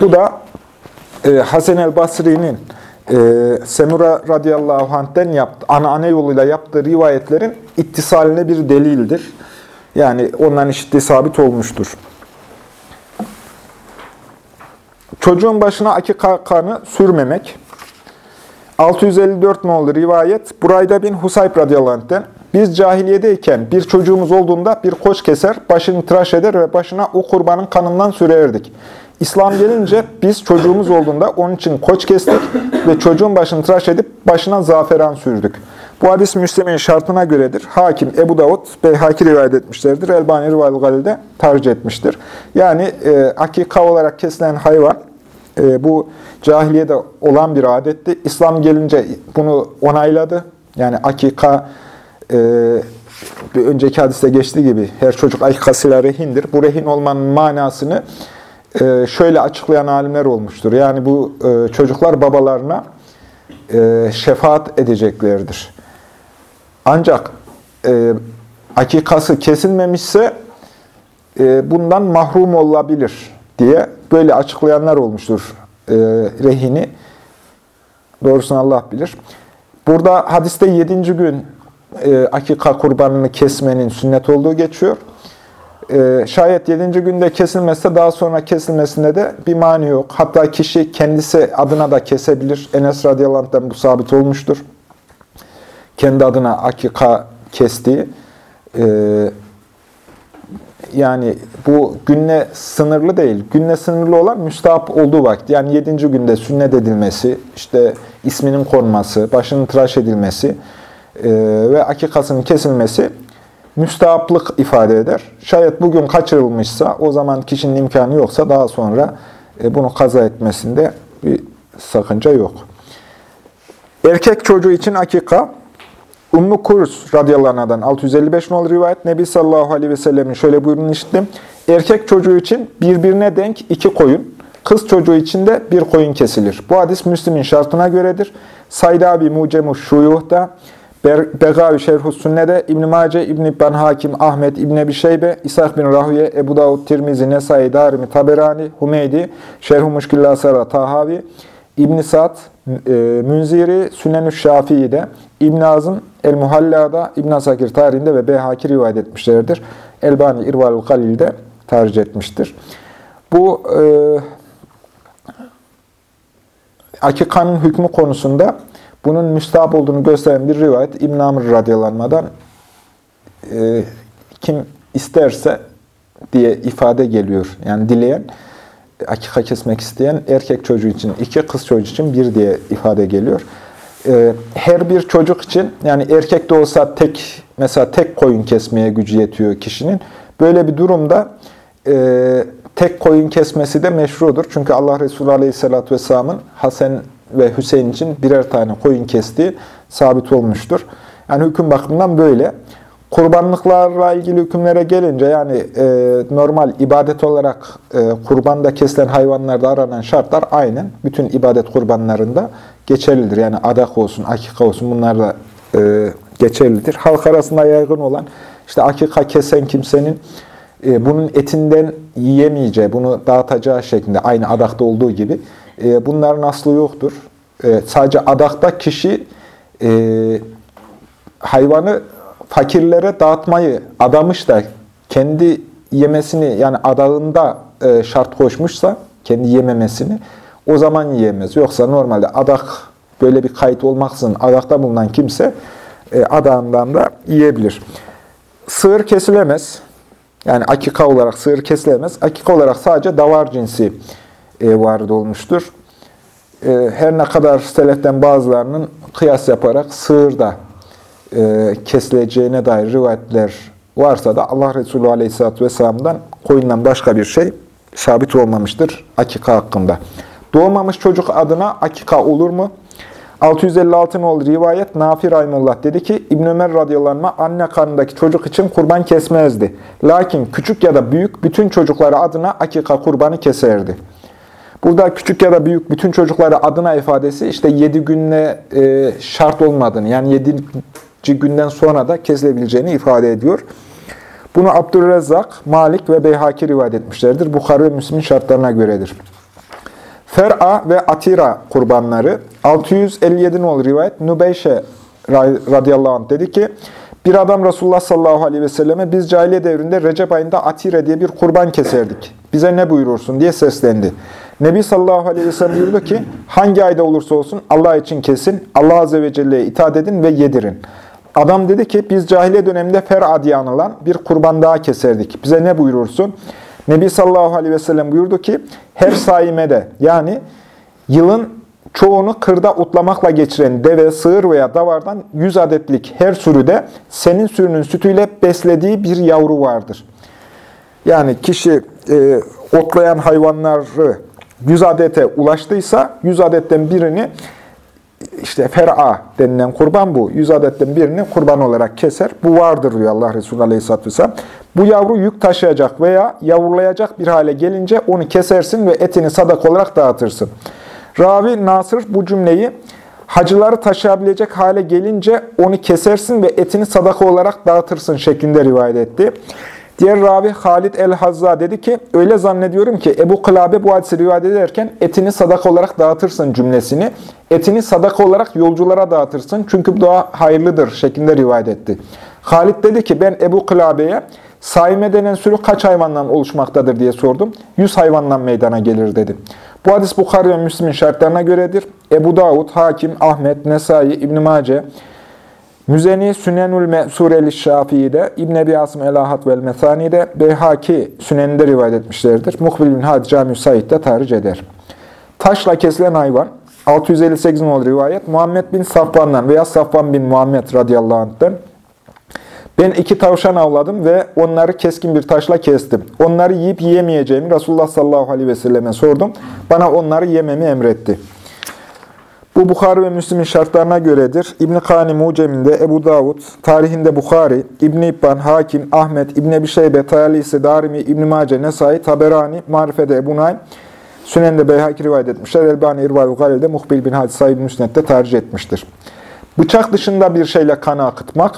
S1: Bu da e, Hasan el Basri'nin e, Semura radıyallahu anh'ten yaptı, ana yoluyla yaptığı rivayetlerin ittisaline bir delildir. Yani ondan işittiği sabit olmuştur. Çocuğun başına akika kanı sürmemek. 654 nolu rivayet Burayda bin Husayb radıyallahu anh'ten biz cahiliyedeyken bir çocuğumuz olduğunda bir koç keser, başını tıraş eder ve başına o kurbanın kanından sürerdik. İslam gelince biz çocuğumuz olduğunda onun için koç kestik ve çocuğun başını tıraş edip başına zaferan sürdük. Bu hadis Müslim'in şartına göredir. Hakim, Ebu Davud, Beyhaki rivayet etmişlerdir. Elbani Rivayet Galil'de tercih etmiştir. Yani e, akika olarak kesilen hayvan, e, bu cahiliyede olan bir adetti. İslam gelince bunu onayladı. Yani akika, e, bir önceki hadiste geçtiği gibi her çocuk akikasıyla rehindir. Bu rehin olmanın manasını e, şöyle açıklayan alimler olmuştur. Yani bu e, çocuklar babalarına e, şefaat edeceklerdir. Ancak e, akikası kesilmemişse e, bundan mahrum olabilir diye böyle açıklayanlar olmuştur e, rehini. Doğrusunu Allah bilir. Burada hadiste yedinci gün e, akika kurbanını kesmenin sünnet olduğu geçiyor. E, şayet yedinci günde kesilmezse daha sonra kesilmesinde de bir mani yok. Hatta kişi kendisi adına da kesebilir. Enes radıyallahu bu sabit olmuştur. Kendi adına akika kestiği. E, yani bu günle sınırlı değil. Günle sınırlı olan müstahap olduğu vakit. Yani yedinci günde sünnet edilmesi, işte isminin konması, başının tıraş edilmesi e, ve akikasının kesilmesi müstahaplık ifade eder. Şayet bugün kaçırılmışsa, o zaman kişinin imkanı yoksa daha sonra e, bunu kaza etmesinde bir sakınca yok. Erkek çocuğu için akika, Ummu Kurus radıyallahu anh'dan 655 nol rivayet, Nebi sallallahu aleyhi ve sellemin şöyle buyurun işittim. Erkek çocuğu için birbirine denk iki koyun, kız çocuğu için de bir koyun kesilir. Bu hadis Müslim'in şartına göredir. Said abi Mucemu Şuyuh'da, Begavi Şerhus Sünne'de İbn-i Mace, İbn-i İbban Hakim, Ahmet, İbn-i Ebi Şeybe, İshak bin Rahüye, Ebu Davud, Tirmizi, Nesai, Darimi, Taberani, Humeydi, Şerh-i Muşkilla Sara, Tahavi, İbn-i Sa'd, e, Münziri, Sünen-ü Şafii'de, İbn Azım, El-Muhalla'da, İbn Asakir tarihinde ve Beyhaki rivayet etmişlerdir. Elbani İrval-ül Galil'de tercih etmiştir. Bu e, akikanın hükmü konusunda bunun müstahap olduğunu gösteren bir rivayet İbn Amr radyalanmadan e, kim isterse diye ifade geliyor. Yani dileyen, akika kesmek isteyen erkek çocuğu için iki, kız çocuğu için bir diye ifade geliyor. E, her bir çocuk için yani erkek de olsa tek mesela tek koyun kesmeye gücü yetiyor kişinin. Böyle bir durumda e, tek koyun kesmesi de meşrudur. Çünkü Allah Resulü Aleyhisselatü Vesselam'ın Hasan ve Hüseyin için birer tane koyun kestiği sabit olmuştur. Yani hüküm bakımından böyle. Kurbanlıklarla ilgili hükümlere gelince yani e, normal ibadet olarak e, kurbanda kesilen hayvanlarda aranan şartlar aynen bütün ibadet kurbanlarında geçerlidir. Yani adak olsun, akika olsun bunlar da e, geçerlidir. Halk arasında yaygın olan işte akika kesen kimsenin e, bunun etinden yiyemeyeceği, bunu dağıtacağı şeklinde aynı adakta olduğu gibi e, bunların aslı yoktur. E, sadece adakta kişi e, hayvanı fakirlere dağıtmayı adamış da kendi yemesini yani adağında e, şart koşmuşsa kendi yememesini o zaman yiyemez. Yoksa normalde adak böyle bir kayıt olmaksızın adakta bulunan kimse e, adağından da yiyebilir. Sığır kesilemez. Yani akika olarak sığır kesilemez. Akika olarak sadece davar cinsi e, varid olmuştur. E, her ne kadar seleften bazılarının kıyas yaparak sığır da e, kesileceğine dair rivayetler varsa da Allah Resulü Aleyhisselatü Vesselam'dan koyundan başka bir şey sabit olmamıştır akika hakkında. Doğmamış çocuk adına akika olur mu? 656 nolu rivayet Nafi Rahimullah dedi ki İbn Ömer radıyallahu anne karnındaki çocuk için kurban kesmezdi. Lakin küçük ya da büyük bütün çocukları adına akika kurbanı keserdi. Burada küçük ya da büyük bütün çocukları adına ifadesi işte 7 günle e, şart olmadığını yani 7. günden sonra da kesilebileceğini ifade ediyor. Bunu Abdülrezzak, Malik ve Beyhaki rivayet etmişlerdir. Bukhari ve Müslim'in şartlarına göredir. Fer'a ve Atira kurbanları 657 nolu rivayet Nubeyşe radıyallahu anh dedi ki bir adam Resulullah sallallahu aleyhi ve selleme biz cahiliye devrinde Recep ayında Atire diye bir kurban keserdik. Bize ne buyurursun diye seslendi. Nebi sallallahu aleyhi ve sellem buyurdu ki hangi ayda olursa olsun Allah için kesin, Allah azze ve celle'ye itaat edin ve yedirin. Adam dedi ki biz cahiliye döneminde Fer'a diye anılan bir kurban daha keserdik. Bize ne buyurursun? Nebi sallallahu aleyhi ve sellem buyurdu ki her saimede yani yılın çoğunu kırda utlamakla geçiren deve, sığır veya davardan 100 adetlik her sürüde senin sürünün sütüyle beslediği bir yavru vardır. Yani kişi e, otlayan hayvanları 100 adete ulaştıysa 100 adetten birini işte fer'a denilen kurban bu. 100 adetten birini kurban olarak keser. Bu vardır diyor Allah Resulü Aleyhisselatü Vesselam. Bu yavru yük taşıyacak veya yavrulayacak bir hale gelince onu kesersin ve etini sadak olarak dağıtırsın. Ravi Nasır bu cümleyi hacıları taşıyabilecek hale gelince onu kesersin ve etini sadaka olarak dağıtırsın şeklinde rivayet etti. Diğer ravi Halid el-Hazza dedi ki, öyle zannediyorum ki Ebu Kılabe bu hadisi rivayet ederken etini sadaka olarak dağıtırsın cümlesini, etini sadaka olarak yolculara dağıtırsın çünkü bu daha hayırlıdır şeklinde rivayet etti. Halid dedi ki, ben Ebu Kılabe'ye saime denen sürü kaç hayvandan oluşmaktadır diye sordum. Yüz hayvandan meydana gelir dedi. Bu hadis Bukhari ve Müslim'in şartlarına göredir. Ebu Davud, Hakim, Ahmet, Nesai, İbn-i Mace, Müzeni Sünenül Me'sureli Şafii'de, İbn Ebi Asım Elahat vel Mesani'de, Beyhaki Sünen'inde rivayet etmişlerdir. Muhbil bin Hadi Cami Said'de tarih eder. Taşla kesilen hayvan, 658 numaralı rivayet, Muhammed bin Safvan'dan veya Safvan bin Muhammed radıyallahu anh'den, ben iki tavşan avladım ve onları keskin bir taşla kestim. Onları yiyip yiyemeyeceğimi Resulullah sallallahu aleyhi ve selleme sordum. Bana onları yememi emretti. Bu Bukhari ve Müslim'in şartlarına göredir. İbn-i Kani Mucem'inde, Ebu Davud, tarihinde Bukhari, İbn-i İbban, Hakim, Ahmet, İbn-i Ebi Şeybe, Tayalisi, Darimi, İbn-i Mace, Nesai, Taberani, Marife'de Ebu Naim, Sünen'de Beyhaki rivayet etmişler. Elbani İrval-ı Galil'de Muhbil bin Hadis Said Müsnet'te tercih etmiştir. Bıçak dışında bir şeyle kanı akıtmak,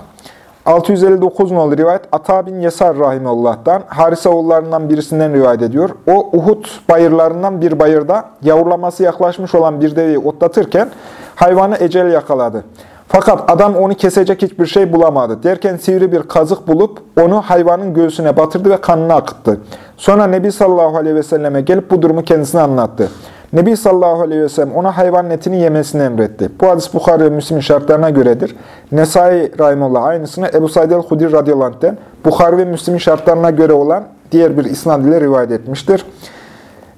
S1: 659 nolu rivayet Ata bin Yesar Rahimullah'tan, Harise oğullarından birisinden rivayet ediyor. O Uhud bayırlarından bir bayırda yavrulaması yaklaşmış olan bir deveyi otlatırken hayvanı ecel yakaladı. Fakat adam onu kesecek hiçbir şey bulamadı. Derken sivri bir kazık bulup onu hayvanın göğsüne batırdı ve kanını akıttı. Sonra Nebi sallallahu aleyhi ve selleme gelip bu durumu kendisine anlattı. Nebi sallallahu aleyhi ve sellem ona hayvan etini yemesini emretti. Bu hadis Bukhari ve Müslim şartlarına göredir. Nesai Rahimullah aynısını Ebu Said el-Hudri radıyallahu anh'ten Bukhari ve Müslim şartlarına göre olan diğer bir isnad ile rivayet etmiştir.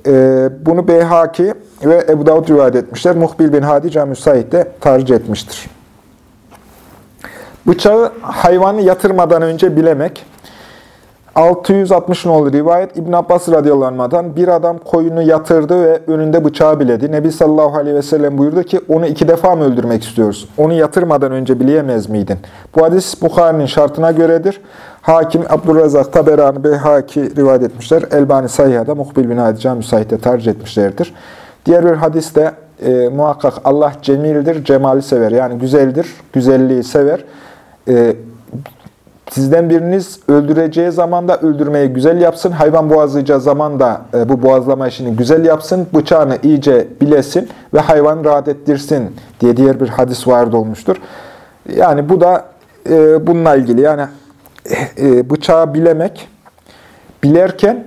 S1: Ee, bunu Beyhaki ve Ebu Davud rivayet etmişler. Muhbil bin Hadi Cami Said'de tercih etmiştir. Bıçağı hayvanı yatırmadan önce bilemek, 660 nolu rivayet İbn Abbas radıyallahu bir adam koyunu yatırdı ve önünde bıçağı biledi. Nebi sallallahu aleyhi ve sellem buyurdu ki onu iki defa mı öldürmek istiyoruz? Onu yatırmadan önce bileyemez miydin? Bu hadis Bukhari'nin şartına göredir. Hakim Abdurrazak Taberani Beyhaki rivayet etmişler. Elbani Sayyah'da Muhbil bin Hadi müsaite tercih etmişlerdir. Diğer bir hadiste e, muhakkak Allah cemildir, cemali sever. Yani güzeldir, güzelliği sever. E, Sizden biriniz öldüreceği zaman da öldürmeyi güzel yapsın. Hayvan boğazlayacağı zaman da e, bu boğazlama işini güzel yapsın. Bıçağını iyice bilesin ve hayvan rahat ettirsin diye diğer bir hadis vardı olmuştur. Yani bu da e, bununla ilgili. Yani e, bıçağı bilemek, bilerken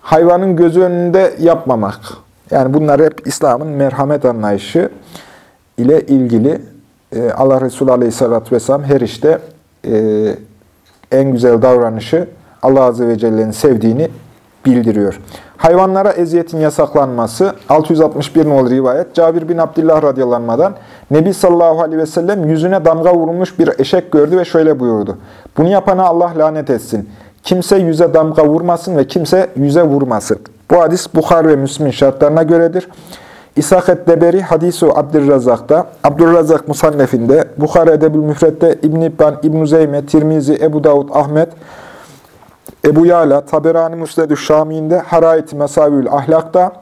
S1: hayvanın gözü önünde yapmamak. Yani bunlar hep İslam'ın merhamet anlayışı ile ilgili. E, Allah Resulü Aleyhisselatü Vesselam her işte e, en güzel davranışı Allah Azze ve Celle'nin sevdiğini bildiriyor. Hayvanlara eziyetin yasaklanması 661 nolu rivayet. Cabir bin Abdullah radyalanmadan Nebi sallallahu aleyhi ve sellem yüzüne damga vurulmuş bir eşek gördü ve şöyle buyurdu. Bunu yapana Allah lanet etsin. Kimse yüze damga vurmasın ve kimse yüze vurmasın. Bu hadis Bukhar ve Müslim şartlarına göredir. İshak et-Deberi hadisi Abdülrazak'ta, Abdülrazak Musannef'inde, Bukhara Edebül Müfret'te, İbn-i İbban, İbn-i Zeyme, Tirmizi, Ebu Davud, Ahmet, Ebu Yala, Taberani Musnedü Şami'inde, Harayet-i Mesavül Ahlak'ta,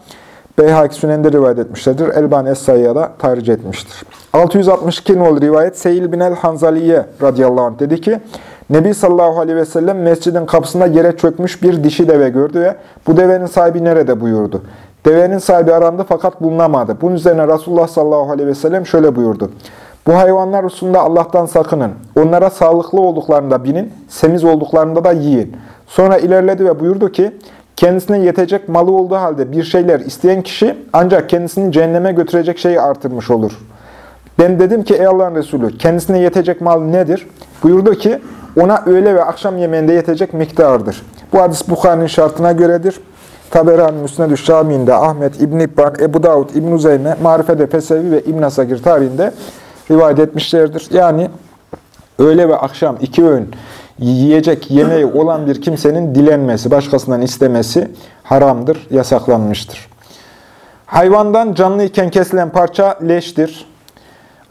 S1: Beyhak Sünen'de rivayet etmişlerdir. Elban Es-Sayya'da da tarih etmiştir. 662 nol rivayet Seyil bin el-Hanzaliye radıyallahu anh dedi ki, Nebi sallallahu aleyhi ve sellem mescidin kapısında yere çökmüş bir dişi deve gördü ve bu devenin sahibi nerede buyurdu. Devenin sahibi arandı fakat bulunamadı. Bunun üzerine Resulullah sallallahu aleyhi ve sellem şöyle buyurdu. Bu hayvanlar hususunda Allah'tan sakının. Onlara sağlıklı olduklarında binin, semiz olduklarında da yiyin. Sonra ilerledi ve buyurdu ki, kendisine yetecek malı olduğu halde bir şeyler isteyen kişi ancak kendisini cehenneme götürecek şeyi artırmış olur. Ben dedim ki ey Allah'ın Resulü kendisine yetecek mal nedir? Buyurdu ki ona öğle ve akşam yemeğinde yetecek miktardır. Bu hadis Bukhari'nin şartına göredir. Taberan Müsned-ü Şami'inde, Ahmet, İbn İbban, Ebu Davud, İbn Uzeyme, Marifede Fesevi ve İbn Asakir tarihinde rivayet etmişlerdir. Yani öğle ve akşam iki öğün yiyecek yemeği olan bir kimsenin dilenmesi, başkasından istemesi haramdır, yasaklanmıştır. Hayvandan canlı iken kesilen parça leştir.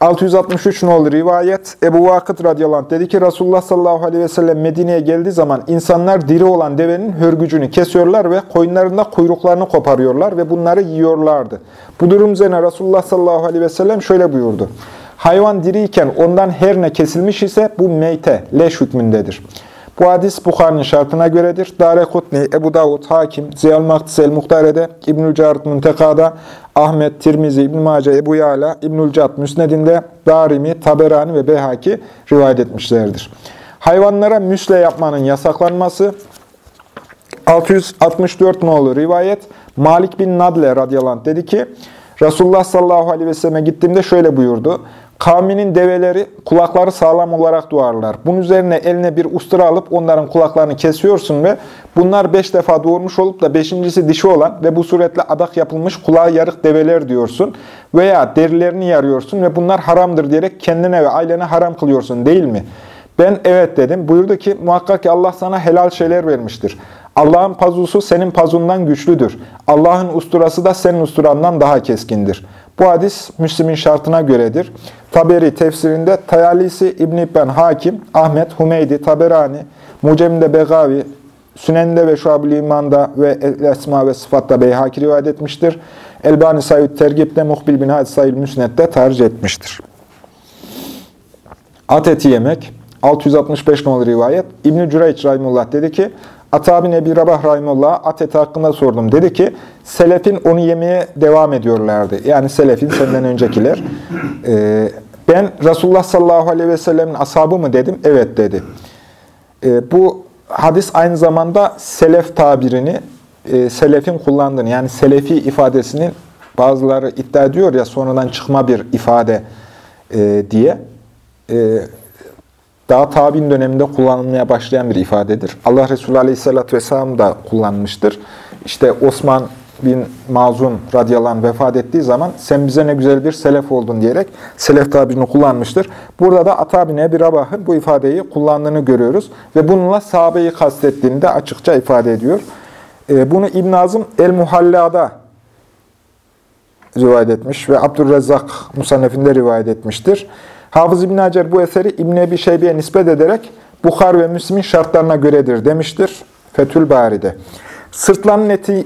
S1: 663 nolu rivayet Ebu Vakıt radıyallahu anh dedi ki Resulullah sallallahu aleyhi ve sellem Medine'ye geldiği zaman insanlar diri olan devenin hörgücünü kesiyorlar ve koyunlarında kuyruklarını koparıyorlar ve bunları yiyorlardı. Bu durum üzerine Resulullah sallallahu aleyhi ve sellem şöyle buyurdu. Hayvan diriyken ondan her ne kesilmiş ise bu meyte, leş hükmündedir. Bu hadis Bukhari'nin şartına göredir. Darekutni, Ebu Davud, Hakim, Ziyal Maktisel Muhtare'de, İbnül Carit Munteka'da, Ahmet, Tirmizi, İbn-i Mace, Ebu Yala, İbnül Cad Müsned'inde, Darimi, Taberani ve Beyhaki rivayet etmişlerdir. Hayvanlara müsle yapmanın yasaklanması, 664 nolu rivayet, Malik bin Nadle radıyallahu dedi ki, Resulullah sallallahu aleyhi ve selleme gittiğimde şöyle buyurdu. Kavminin develeri kulakları sağlam olarak doğarlar. Bunun üzerine eline bir ustura alıp onların kulaklarını kesiyorsun ve bunlar beş defa doğurmuş olup da beşincisi dişi olan ve bu suretle adak yapılmış kulağı yarık develer diyorsun. Veya derilerini yarıyorsun ve bunlar haramdır diyerek kendine ve ailene haram kılıyorsun değil mi? Ben evet dedim. Buyurdu ki muhakkak ki Allah sana helal şeyler vermiştir. Allah'ın pazusu senin pazundan güçlüdür. Allah'ın usturası da senin usturandan daha keskindir. Bu hadis Müslim'in şartına göredir. Taberi tefsirinde Tayalisi, İbn İbn Hakim, Ahmet, Humeydi, Taberani, Mucem'de Begavi, Sünen'de ve Şuab-ı İman'da ve Esma ve Sıfat'ta Beyhaki rivayet etmiştir. Elbani Said Tergib'de Muhbil bin Hadis Sayıl Müsnet'te tercih etmiştir. At eti yemek, 665 nolu rivayet. İbn-i Cüreyç Rahimullah dedi ki, Ata bin Ebi Rabah Rahimullah'a at eti hakkında sordum. Dedi ki, Selefin onu yemeye devam ediyorlardı. Yani Selefin senden öncekiler. Ee, ben Resulullah sallallahu aleyhi ve sellemin ashabı mı dedim? Evet dedi. Ee, bu hadis aynı zamanda Selef tabirini, e, Selefin kullandığını, yani Selefi ifadesinin bazıları iddia ediyor ya sonradan çıkma bir ifade e, diye. E, daha tabin döneminde kullanılmaya başlayan bir ifadedir. Allah Resulü Aleyhisselatü Vesselam da kullanmıştır. İşte Osman bin Mazun radıyallahu anh vefat ettiği zaman sen bize ne güzel bir selef oldun diyerek selef tabirini kullanmıştır. Burada da Ata bin Ebi Rabah'ın bu ifadeyi kullandığını görüyoruz. Ve bununla sahabeyi kastettiğini de açıkça ifade ediyor. Ee, bunu İbn Azım El-Muhalla'da rivayet etmiş ve Abdurrezzak Musannef'inde rivayet etmiştir. Hafız İbn Hacer bu eseri İbn Ebi Şeybe'ye nispet ederek Bukhar ve Müslim'in şartlarına göredir demiştir. Fethül Bari'de. Sırtlanın eti,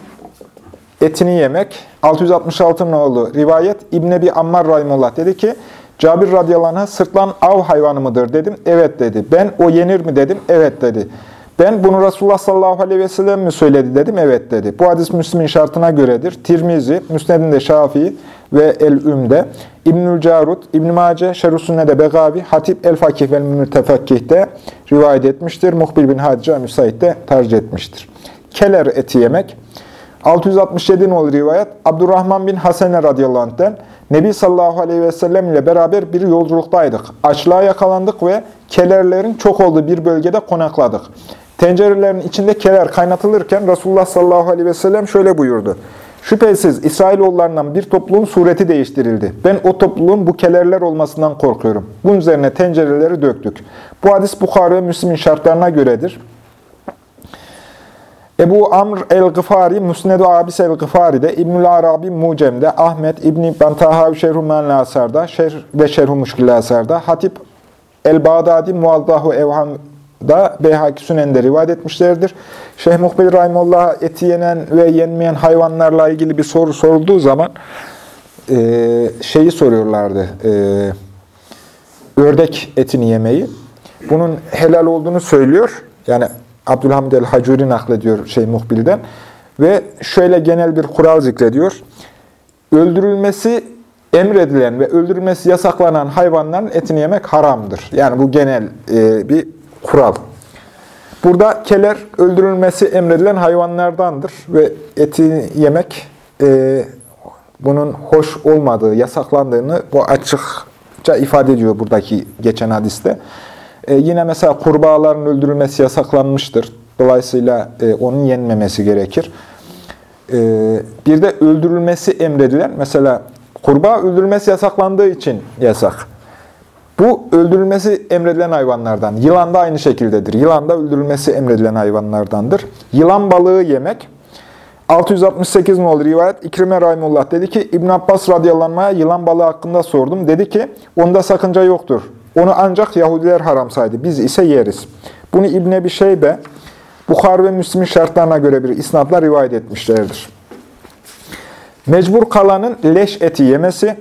S1: etini yemek 666 nolu rivayet İbn Ebi Ammar Rahimullah dedi ki Cabir radıyallahu anh'a sırtlan av hayvanı mıdır dedim. Evet dedi. Ben o yenir mi dedim. Evet dedi. Ben bunu Resulullah sallallahu aleyhi ve sellem mi söyledi dedim. Evet dedi. Bu hadis Müslim'in şartına göredir. Tirmizi, Müsned'inde Şafii ve El-Üm'de, İbnül Carut, İbn-i Mace, Şerh-i Begavi, Hatip El-Fakih ve Mütefakkih'te rivayet etmiştir. Muhbil bin Hadice Müsait'te tercih etmiştir. Keler eti yemek. 667 olur rivayet. Abdurrahman bin Hasene radıyallahu anh'ten Nebi sallallahu aleyhi ve sellem ile beraber bir yolculuktaydık. Açlığa yakalandık ve kelerlerin çok olduğu bir bölgede konakladık. Tencerelerin içinde keler kaynatılırken Resulullah sallallahu aleyhi ve sellem şöyle buyurdu. Şüphesiz İsrailoğullarından bir topluluğun sureti değiştirildi. Ben o topluluğun bu kelerler olmasından korkuyorum. Bunun üzerine tencereleri döktük. Bu hadis Bukhara ve Müslim'in şartlarına göredir. Ebu Amr el-Gıfari, Musned-i Abis el-Gıfari'de, İbnül Arabi Mucem'de, Ahmet İbni Bantahavi Şerhu Menli Asar'da şer ve Şerhu Muşkili Asar'da, Hatip el-Bağdadi Muaddahu Evham'da Beyhaki Sünen'de rivayet etmişlerdir. Şeyh Muhbir Rahimullah eti yenen ve yenmeyen hayvanlarla ilgili bir soru sorulduğu zaman e, şeyi soruyorlardı. E, ördek etini yemeyi. Bunun helal olduğunu söylüyor. Yani Abdülhamid el-Hacuri naklediyor şey muhbilden. Ve şöyle genel bir kural zikrediyor. Öldürülmesi emredilen ve öldürülmesi yasaklanan hayvanların etini yemek haramdır. Yani bu genel e, bir kural. Burada keler öldürülmesi emredilen hayvanlardandır ve etini yemek e, bunun hoş olmadığı, yasaklandığını bu açıkça ifade ediyor buradaki geçen hadiste. E, yine mesela kurbağaların öldürülmesi yasaklanmıştır. Dolayısıyla e, onun yenmemesi gerekir. E, bir de öldürülmesi emredilen, mesela kurbağa öldürülmesi yasaklandığı için yasak. Bu öldürülmesi emredilen hayvanlardan. Yılan da aynı şekildedir. Yılan da öldürülmesi emredilen hayvanlardandır. Yılan balığı yemek. 668 olur rivayet. İkrime Rahimullah dedi ki İbn Abbas radıyallahu yılan balığı hakkında sordum. Dedi ki onda sakınca yoktur. Onu ancak Yahudiler haram saydı. Biz ise yeriz. Bunu İbn Ebi Şeybe, Bukhar ve Müslim'in şartlarına göre bir isnatla rivayet etmişlerdir. Mecbur kalanın leş eti yemesi,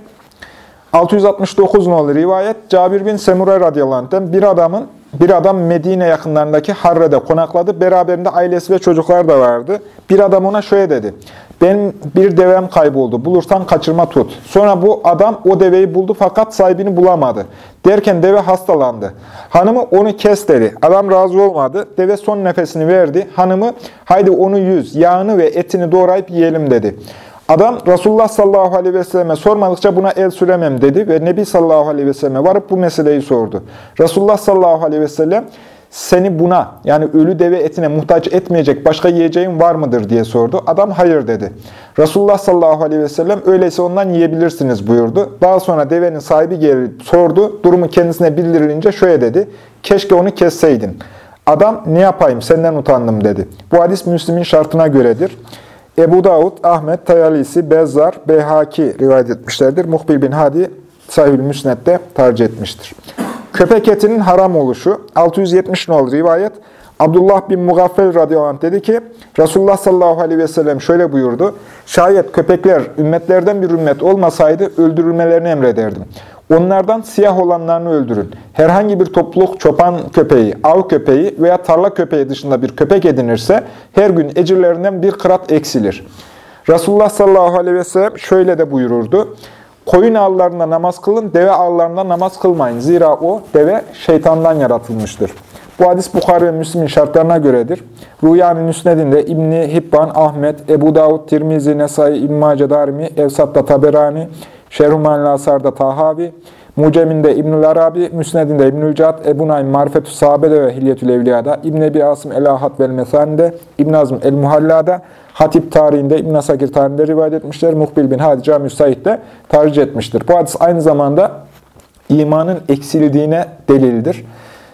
S1: 669 nolu rivayet, Cabir bin Semure radıyallahu bir adamın bir adam Medine yakınlarındaki Harre'de konakladı. Beraberinde ailesi ve çocuklar da vardı. Bir adam ona şöyle dedi. Benim bir devem kayboldu. Bulursan kaçırma tut. Sonra bu adam o deveyi buldu fakat sahibini bulamadı. Derken deve hastalandı. Hanımı onu kes dedi. Adam razı olmadı. Deve son nefesini verdi. Hanımı haydi onu yüz, yağını ve etini doğrayıp yiyelim dedi. Adam Resulullah sallallahu aleyhi ve selleme sormadıkça buna el süremem dedi ve Nebi sallallahu aleyhi ve selleme varıp bu meseleyi sordu. Resulullah sallallahu aleyhi ve sellem seni buna yani ölü deve etine muhtaç etmeyecek başka yiyeceğin var mıdır diye sordu. Adam hayır dedi. Resulullah sallallahu aleyhi ve sellem öyleyse ondan yiyebilirsiniz buyurdu. Daha sonra devenin sahibi gelip sordu. Durumu kendisine bildirilince şöyle dedi. Keşke onu kesseydin. Adam ne yapayım senden utandım dedi. Bu hadis Müslim'in şartına göredir. Ebu Davud, Ahmet, Tayalisi, Bezzar, Beyhaki rivayet etmişlerdir. Muhbil bin Hadi sahib Müsned'de tercih etmiştir. Köpek etinin haram oluşu 670 nol rivayet. Abdullah bin Mugaffel radıyallahu anh dedi ki, Resulullah sallallahu aleyhi ve sellem şöyle buyurdu. Şayet köpekler ümmetlerden bir ümmet olmasaydı öldürülmelerini emrederdim. Onlardan siyah olanlarını öldürün. Herhangi bir topluluk çopan köpeği, av köpeği veya tarla köpeği dışında bir köpek edinirse her gün ecirlerinden bir kırat eksilir. Resulullah sallallahu aleyhi ve sellem şöyle de buyururdu. Koyun ağlarında namaz kılın, deve ağlarında namaz kılmayın. Zira o deve şeytandan yaratılmıştır. Bu hadis Bukhari ve Müslim'in şartlarına göredir. Rüyanın Müsned'inde İbni Hibban, Ahmet, Ebu Davud, Tirmizi, Nesai, İbn-i Darimi, Evsat'ta Taberani, Şerhuman Lasar'da Tahavi, Mucem'inde İbnül Arabi, Müsned'inde İbnül Cad, Ebu Naim Marifetü Sahabede ve Hilyetül Evliya'da, İbn Ebi Asım El-Ahat vel Mesan'de, İbn Azm El-Muhalla'da, Hatip tarihinde, İbn Sakir tarihinde rivayet etmişler. Muhbil bin Hadi Cami Said'de tercih etmiştir. Bu hadis aynı zamanda imanın eksildiğine delildir.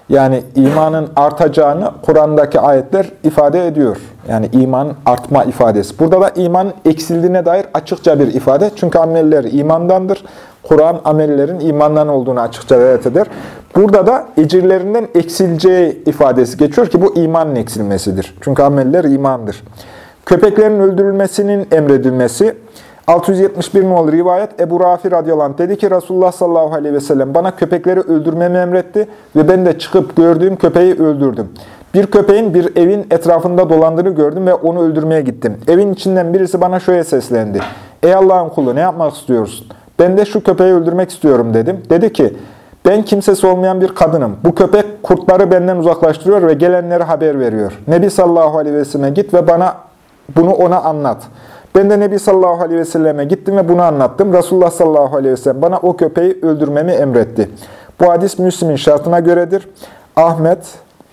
S1: Yani imanın artacağını Kur'an'daki ayetler ifade ediyor. Yani iman artma ifadesi. Burada da iman eksildiğine dair açıkça bir ifade. Çünkü ameller imandandır. Kur'an amellerin imandan olduğunu açıkça delalet eder. Burada da ecirlerinden eksileceği ifadesi geçiyor ki bu imanın eksilmesidir. Çünkü ameller imandır. Köpeklerin öldürülmesinin emredilmesi 671 nolu rivayet Ebu Rafi radıyallahu dedi ki Resulullah sallallahu aleyhi ve sellem bana köpekleri öldürmemi emretti ve ben de çıkıp gördüğüm köpeği öldürdüm. Bir köpeğin bir evin etrafında dolandığını gördüm ve onu öldürmeye gittim. Evin içinden birisi bana şöyle seslendi. Ey Allah'ın kulu ne yapmak istiyorsun? Ben de şu köpeği öldürmek istiyorum dedim. Dedi ki ben kimsesi olmayan bir kadınım. Bu köpek kurtları benden uzaklaştırıyor ve gelenlere haber veriyor. Nebi sallallahu aleyhi ve selleme git ve bana bunu ona anlat. Ben de Nebi sallallahu aleyhi ve selleme gittim ve bunu anlattım. Resulullah sallallahu aleyhi ve sellem bana o köpeği öldürmemi emretti. Bu hadis Müslim'in şartına göredir. Ahmet,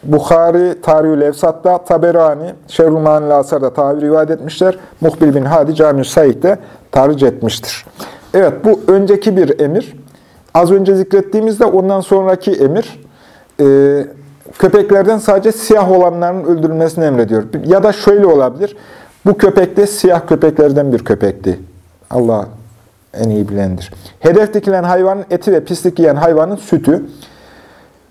S1: Bukhari, Tarihül Evsat'ta, Taberani, Şerhul Manil Asar'da tabi rivayet etmişler. Muhbil bin Hadi Cami-i Said'de tarih etmiştir. Evet bu önceki bir emir. Az önce zikrettiğimizde ondan sonraki emir e, köpeklerden sadece siyah olanların öldürülmesini emrediyor. Ya da şöyle olabilir. Bu köpek de siyah köpeklerden bir köpekti. Allah en iyi bilendir. Hedef dikilen hayvanın eti ve pislik yiyen hayvanın sütü.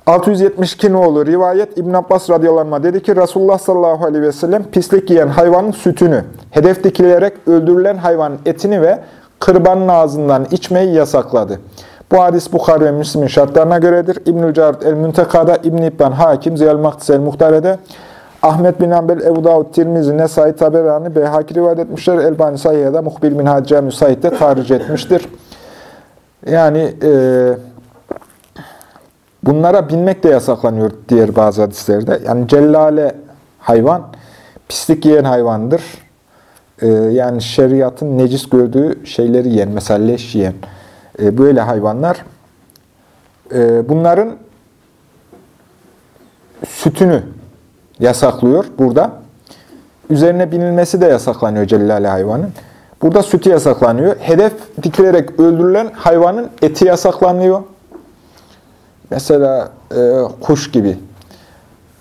S1: 672 nolu rivayet İbn Abbas radıyallahu dedi ki Resulullah sallallahu aleyhi ve sellem pislik yiyen hayvanın sütünü, hedef dikilerek öldürülen hayvanın etini ve kırbanın ağzından içmeyi yasakladı. Bu hadis Bukhari ve Müslim'in şartlarına göredir. İbnül Carut el-Müntekada, İbn-i İbban Hakim, Ziyal Maktis el-Muhtare'de, Ahmet bin Ambel, Ebu Davud, Tirmizi, Nesai, Taberani, Beyhaki rivayet etmişler. Elbani Sayya'da Muhbil bin Hacca Müsait'te tarih etmiştir. Yani e, bunlara binmek de yasaklanıyor diğer bazı hadislerde. Yani cellale hayvan, pislik yiyen hayvandır. E, yani şeriatın necis gördüğü şeyleri yiyen, mesela leş yiyen, e, böyle hayvanlar. E, bunların sütünü yasaklıyor burada. Üzerine binilmesi de yasaklanıyor cellale hayvanın. Burada sütü yasaklanıyor. Hedef dikilerek öldürülen hayvanın eti yasaklanıyor. Mesela e, kuş gibi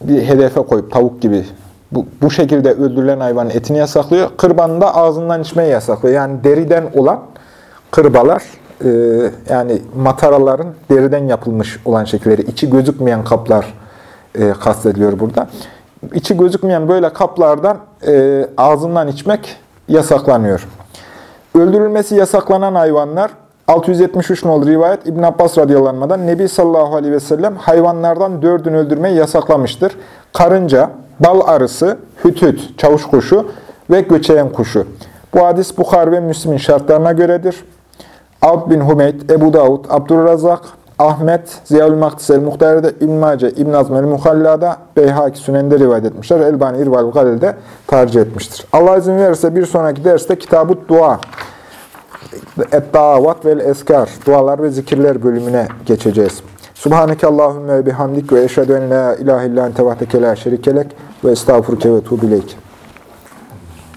S1: bir hedefe koyup tavuk gibi bu, bu şekilde öldürülen hayvanın etini yasaklıyor. Kırbanı da ağzından içmeyi yasaklıyor. Yani deriden olan kırbalar e, yani mataraların deriden yapılmış olan şekilleri, içi gözükmeyen kaplar e, kastediliyor burada içi gözükmeyen böyle kaplardan e, ağzından içmek yasaklanıyor. Öldürülmesi yasaklanan hayvanlar 673 nolu rivayet İbn Abbas radıyallahu Nebi sallallahu aleyhi ve sellem hayvanlardan dördünü öldürmeyi yasaklamıştır. Karınca, bal arısı, hütüt, çavuş kuşu ve göçeyen kuşu. Bu hadis Bukhar ve Müslim'in şartlarına göredir. Abd bin Hümeyd, Ebu Davud, Abdurrazak, Ahmet, Ziyaül Maktisel Muhtare'de, İbn-i Mace, İbn-i Azmel Muhalla'da, Beyhaki Sünen'de rivayet etmişler. Elbani İrval Galil'de tercih etmiştir. Allah izin verirse bir sonraki derste Kitab-ı Dua, Et-Davat vel Eskar, dualar ve zikirler bölümüne geçeceğiz. Subhaneke Allahümme bihamdik ve eşhedü en la ilahe illa ente vahdeke la şerikelek ve estağfurke ve tuğbileyk.